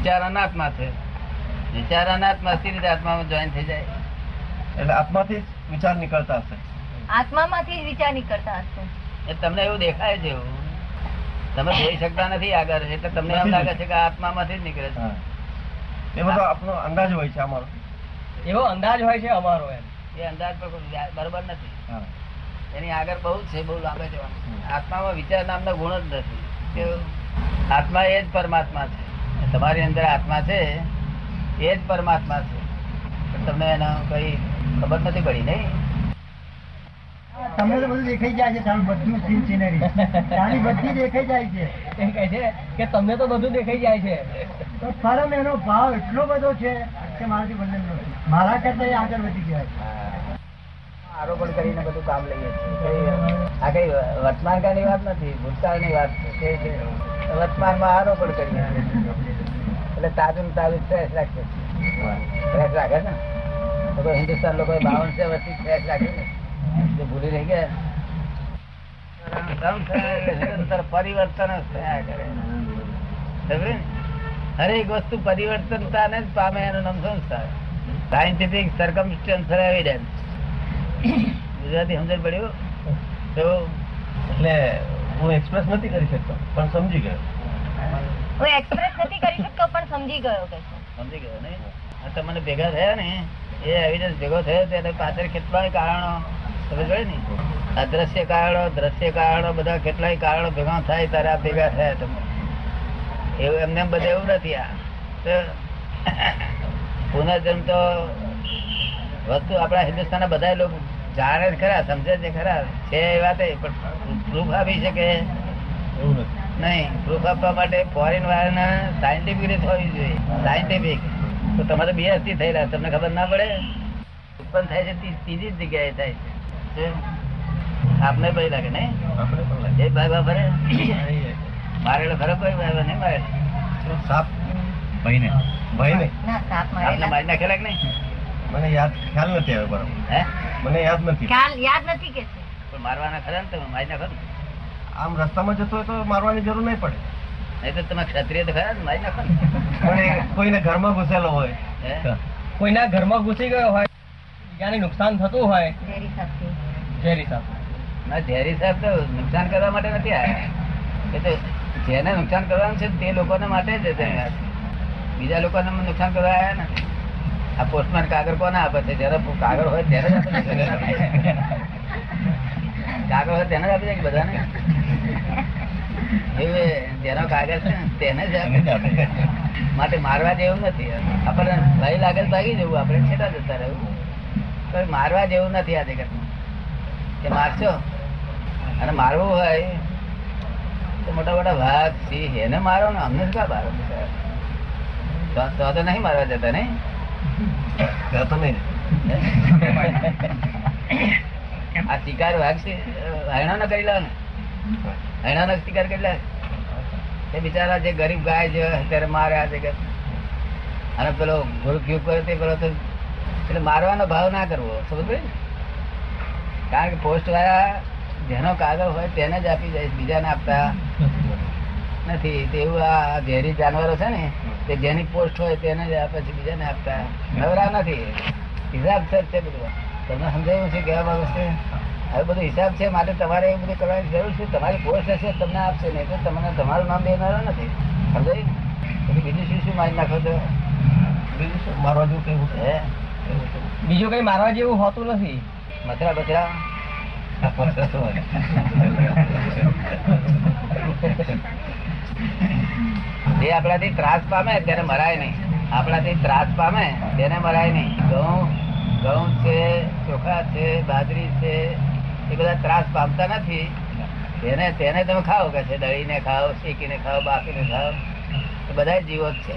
વિચાર અનાત્મા છે વિચાર અનાત્મા સ્થિર રીતે આત્મામાં જોઈન થઈ જાય? એટલે આત્માથી જ વિચાર નીકળતા હશે. આત્મામાંથી જ વિચાર નીકળતા હશે. એ તમને એવું દેખાય છે એવું. તમે જોઈ શકતા નથી આગળ એટલે તમને એમ લાગે છે કે આ આત્મામાંથી જ નીકળે છે. એ બધો આપણો અંદાજ હોય છે અમારો. એવો અંદાજ હોય છે અમારો એમ. એ અંદાજ પર બરોબર નથી. હા. એની આગળ બહુ જ છે બહુ લાંબે જવાનું. આત્મામાં વિચાર નામનો ગુણ જ નથી. કે આત્મા એ જ પરમાત્મા છે. તમારી અંદર આત્મા છે એ જ પરમાત્મા છે. તમને એનો કઈ ખબર નથી પડી નહીં? તમને તો બધું દેખાઈ જાય છે સારું બધું સીન સિનરી ત્યાંની બધી દેખાઈ જાય છે. એ કહે છે કે તમને તો બધું દેખાઈ જાય છે. તો પરમ એનો ભાવ એટલો બધો છે કે મારાથી વર્ણન નથી. મારા કરતા એ આગળ વધી ગયા આરોપણ કરીને બધું કામ લઈએ છીએ. કઈ આ કઈ વર્તમાન કાળની વાત નથી ભૂતકાળની વાત કે છે. વર્તમાનમાં આરોપણ કરી એટલે તાજું તાજું ફ્રેશ રાખે ફ્રેશ રાખે ને? તો હિન્દુસ્તાન લોકો બાવન છે વર્ષથી ફ્રેશ રાખે ને જે ભૂલી રહી ગયા. પરિવર્તન જ થયા કરે. હરેક વસ્તુ પરિવર્તનતાને જ પામે એનું નામ સંસ્કાર સાયન્ટિફિક સર્કમસ્ટન્શિયલ એવિડન્સ ગુજરાતી સમજણ પડ્યું તો, એટલે હું એક્સપ્રેસ નથી કરી શકતો પણ સમજી ગયો. હું એક્સપ્રેસ નથી કરી શકતો પણ સમજી ગયો કે સમજી ગયો ને? આ તમને ભેગા થયા ને એ એવિડન્સ ભેગો થયો ત્યારે પાછળ કેટલાય કારણો તમે જોયે ને? અદ્રશ્ય કારણો દ્રશ્ય કારણો બધા કેટલાય કારણો ભેગા થાય ત્યારે આ ભેગા થયા તમે. એવું એમને એમ બધા એવું નથી આ. તો પુનર્જન્મ તો વસ્તુ આપણા હિન્દુસ્તાનના બધા લોકો જાણે જ ખરા સમજે છે ખરા. છે એ વાત પણ પ્રૂફ આપી શકે? નહીં પ્રૂફ આપવા માટે ફોરેન વાળાના સાયન્ટિફિક રીત હોવી જોઈએ. સાયન્ટિફિક તો તમારે બે હસ્તી થયેલા તમને ખબર ના પડે? ઉત્પન્ન થાય છે ત્રીજી જ જગ્યાએ થાય છે? આપને ભાઈ લાગે નહીં? એ ભાઈ બા ભરે મારેલો ખરો કોઈ ભાઈ નહીં મારે. સાપ. ભાઈને ભાઈને ના સાપ આપને મારેલા મારી નાખેલા કે નહીં? મને યાદ ખ્યાલ નથી આવ્યો બરાબર. હે? મને યાદ નથી. ખ્યાલ યાદ નથી કે પણ મારવાના ખરા ને તમે? મારી નાખો આમ રસ્તામાં જતો હોય તો મારવાની જરૂર નહીં પડે. નહીં તો તમે ક્ષત્રિય તો ખરા ને મારી નાખો ને કોઈને કોઈને ઘરમાં ઘૂસેલો હોય. હે? કોઈના ઘરમાં ઘૂસી ગયો હોય બીજાને નુકસાન થતું હોય. ઝેરી. સાપ ના ઝેરી સાહેબ તો નુકસાન કરવા માટે નથી આવ્યા એ તો જેને નુકસાન કરવાનું છે તે લોકોને માટે જ છે બીજા લોકોને નુકસાન કરવા આવ્યા ને આ પોસ્ટમેન કાગળ કોને આપે છે? જયારે કાગળ હોય ત્યારે જ. કાગળ હોય તેને જ આપી દે કે બધાને? એવું જેનો કાગળ છે તેને જ આપે માટે મારવા જેવું નથી. આપણને ભય લાગે ભાગી જવું, આપણે છેટા જતા રહેવું. પણ મારવા જેવું નથી આ જગતમાં. કે મારશો? અને મારવું હોય તો મોટા મોટા ભાગ સિંહ એને મારો ને અમને શું કા મારો તો નહીં મારવા જતા નહીં આ શિકાર વાઘ છે હૈણા ન કરી લો ને હૈણા નો શિકાર કરી લે એ બિચારા જે ગરીબ ગાય છે ત્યારે માર્યા છે કે અને પેલો ગુરુ કરે તે પેલો એટલે મારવાનો ભાવ ના કરવો સમજ કારણ કે પોસ્ટ વાળા જેનો કાગળ હોય તેને જ આપી જાય બીજાને આપતા. નથી. તેવું આ ઝેરી જાનવરો છે ને તે જેની પોસ્ટ હોય તેને જ પછી બીજાને આપતા. નવરા નથી. હિસાબ સર છે બધું. તમને સમજાયું છે કેવા બાબત? છે હવે બધું હિસાબ છે માટે તમારે એ બધું કરવાની જરૂર છે. તમારી પોસ્ટ હશે તમને આપશે નહીં તો તમને તમારું નામ દેનારો નથી. સમજાયું પછી બીજું શું શું મારી નાખો તો બીજું શું? મારવા જેવું કેવું છે બીજું કઈ મારવા જેવું હોતું નથી. મથરા બથરા? જે આપણાથી ત્રાસ પામે તેને મરાય નહીં. આપણાથી ત્રાસ પામે તેને મરાય નહીં. ઘઉં ઘઉં છે ચોખા છે બાજરી છે એ બધા ત્રાસ પામતા નથી. તેને તેને તમે ખાઓ કે છે દળીને ખાઓ શેકીને ખાઓ બાફીને ખાઓ. એ બધા જીવો જ છે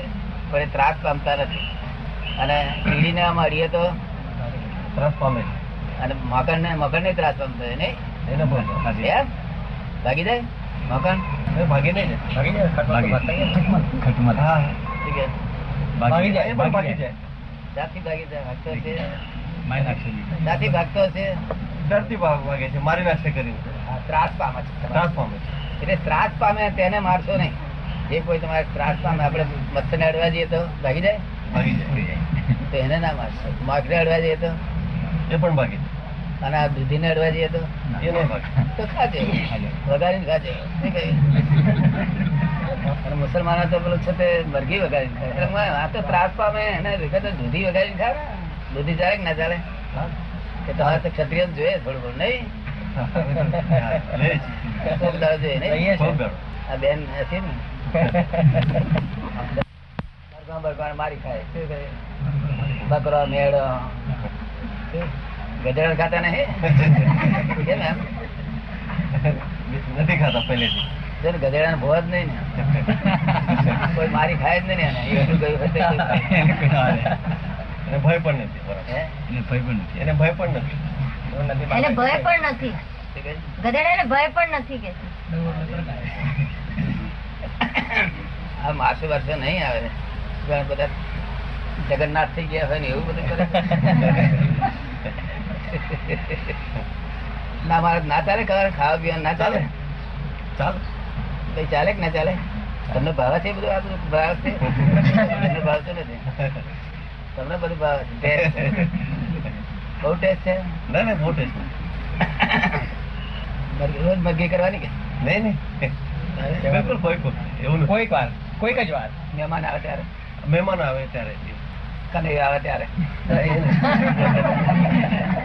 પણ એ ત્રાસ પામતા નથી. અને કીડીને આમ અડીએ તો ત્રાસ પામે અને મકરને મકરને ત્રાસ પામતો નહીં? એને ભાગી જાય? મકર ભાગી નહીં જાય ખટમટ હા ઠીક છે ભાગી જાય એ પણ ભાગી જાય જાતથી ભાગી જાય ભાગતો છે મારી નાખશે જાતથી ભાગતો છે ડરથી ભાગ ભાગે છે મારી નાખશે કરીને આ ત્રાસ પામે છે ત્રાસ પામે છે એટલે ત્રાસ પામે તેને મારશો નહીં જે કોઈ તમારે ત્રાસ પામે આપણે મચ્છરને અડવા જઈએ તો ભાગી જાય ભાગી જાય તો એને ના મારશો માખડે અડવા જઈએ તો એ પણ ભાગી અને આ દૂધીને અડવા જઈએ તો? તો ખાજે. વગાડીને ખાજે? અને મુસલમાનો તો પેલું છે તે મરઘી વગાડીને ખાય. એટલે આ તો ત્રાસ પામે એને વિગત દૂધી વગાડીને ખાય દૂધી ચાલે કે ના ચાલે? કે તમારે તો ક્ષત્રિય જોઈએ થોડું ઘણું નહીં. આ બેન હતી ને? બરગાં મારી ખાય. બકરો મેળો. ગધેડા ખાતા નહીં? કેમ એમ? નથી ખાતા પહેલેથી. ને ભો જ નહીં ને. કોઈ મારી ખાય જ નહીં ને એને. એ બધું ગયું એને ભય પણ નથી બરાબર. હે? એને ભય પણ નથી. એને ભય પણ નથી. એને ભય પણ નથી. ગધેડાને ભય પણ નથી કે. આ માસે વર્ષે નહીં આવે. બધા જગન્નાથ થઈ ગયા હોય ને એવું બધું કરે ના મારે ના ચાલે ખાવા ખાવા પીવા ના ચાલે. ચાલ. ભાઈ ચાલે કે ના ચાલે? તમને ભાવે છે બધું? આ બધું ભાવ છે? તમને ભાવતું નથી? તમને બધું ભાવે છે? બહુ ટેસ્ટ છે? ના ના બહુ ટેસ્ટ રોજ મગી કરવાની કે? નહીં નહીં. બિલકુલ કોઈ કોઈ એવું કોઈક વાર કોઈક જ વાર. મહેમાન આવે ત્યારે? મહેમાન આવે ત્યારે. કને આવે ત્યારે.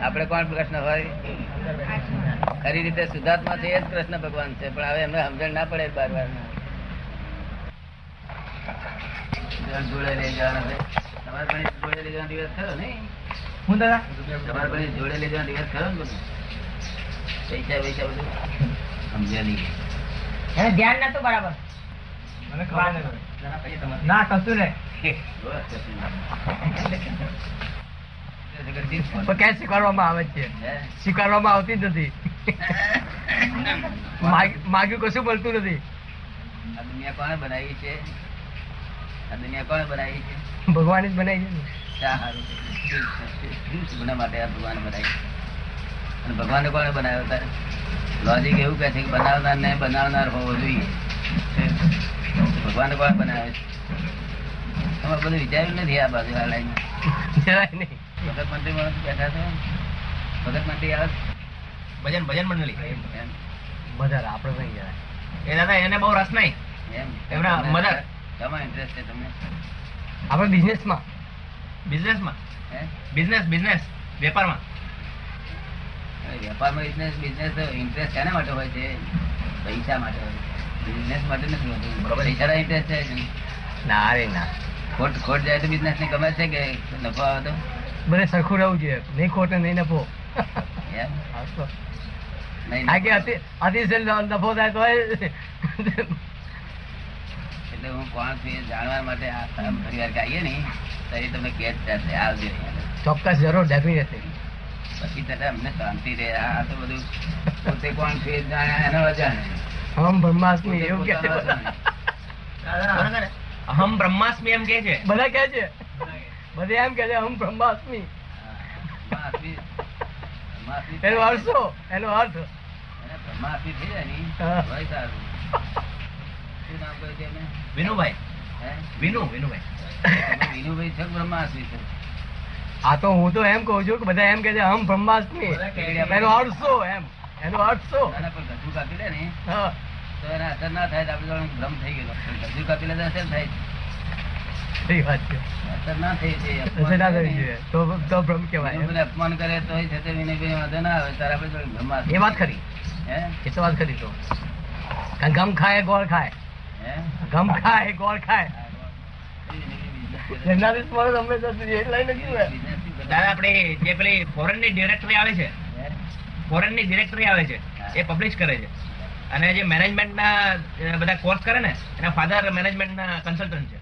આપણે કોણ કૃષ્ણ હોય? ખરી રીતે સુધાર્થમાં છે એ જ કૃષ્ણ ભગવાન છે પણ હવે એમને સમજણ ના પડે બાર વાર જોડે લઈ જવાનો તમારે પણ જોડે લઈ જવાનો દિવસ ખરો નહીં? હું દાદા? તમારે પણ જોડે લઈ જવાનો દિવસ ખરો ને પૈસા પૈસા બધું? સમજ્યા નહીં. ધ્યાન નતું બરાબર મને ખબર નથી. ના કશું નહીં ક્યાં સ્વીકારવામાં આવે છે સ્વીકારવામાં આવતી જ નથી માગ- માગ્યું કશું બોલતું નથી આ દુનિયા કોણે બનાવી છે આ દુનિયા કોણે બનાવી છે ભગવાન જ બનાવી છે ને માટે આ ભગવાન બનાવી અને ભગવાને કોણે બનાવ્યો તારે લોજિક એવું કહે છે કે બનાવનાર ને બનાવનાર હોવો જોઈએ. ભગવાન કોણ બનાવે છે? તમે બધું વિચાર્યું નથી આ બાજુ આ લાઈન. ભગત મંત્રી બેઠા છો. ભગત મંત્રી આવે ભજન ભજન મંડળી. મધર આપણે નહીં જરાય એ દાદા એને બહુ રસ નહીં. એમ. એમના મધર તમારો ઇન્ટરેસ્ટ છે તમને? આપણે બિઝનેસમાં બિઝનેસમાં બિઝનેસ બિઝનેસ વેપારમાં. વેપારમાં બિઝનેસ બિઝનેસ ઇન્ટરેસ્ટ શેના માટે હોય છે? પૈસા માટે હોય છે. બિઝનેસ માટે નથી હોતું. બરોબર પૈસા ઇન્ટરેસ્ટ છે ના રે ના. ખોટ ખોટ જાય તો બિઝનેસ ને ગમે છે કે નફો આવે તો બધે સરખું રહેવું જોઈએ નહીં ખોટ નહીં નફો. અતિશય નફો થાય તો એટલે હું કોણ છું જાણવા માટે આ ફરી વાર આવીએ ને ત્યારે તમે થશે આવજો. ચોક્કસ જરૂર ડેફિનેટલી પછી તને અમને શાંતિ રહે. આ તો બધું પોતે કોણ છે જાણે એનો અજાણે હમ બ્રહ્માસ્મી એવું કે હમ બ્રહ્માસ્મી એમ કે છે. બધા કે છે? બધે એમ કે છે હમ બ્રહ્માસ્મી. એનો અર્થ શું એનો અર્થ. બ્રહ્માસ્મી થઈ જાય ને. સારું. શું નામ કહ્યું છે વિનુભાઈ. હે? વિનુ વિનુભાઈ. વિનુભાઈ છે બ્રહ્માસ્મી છો? આ તો હું તો એમ કહું છું કે બધા એમ કે છે હમ બ્રહ્માસ્મી એનો અર્થ શું એમ? એનો અર્થ શું? કોઈ કાપી લે ને. તો એને અસર ના થાય આપણે ભ્રમ થઈ ગયેલો. ગજુ કાપી લે તો અસર થાય? અપમાન કરે તો એ વાત ખરી. હે? એ તો વાત ખરી તો. ગમ ખાય ગોળ ખાય. હે? ગમ ખાય ગોળ ખાય. દાદા, આપણે જે પેલી ફોરેનની ડિરેક્ટરી આવે છે ફોરેનની ડિરેક્ટરી આવે છે, એ પબ્લિશ કરે છે. અને જે મેનેજમેન્ટ ના બધા કોર્સ કરે ને, એના ફાધર મેનેજમેન્ટ ના કન્સલ્ટન્ટ છે.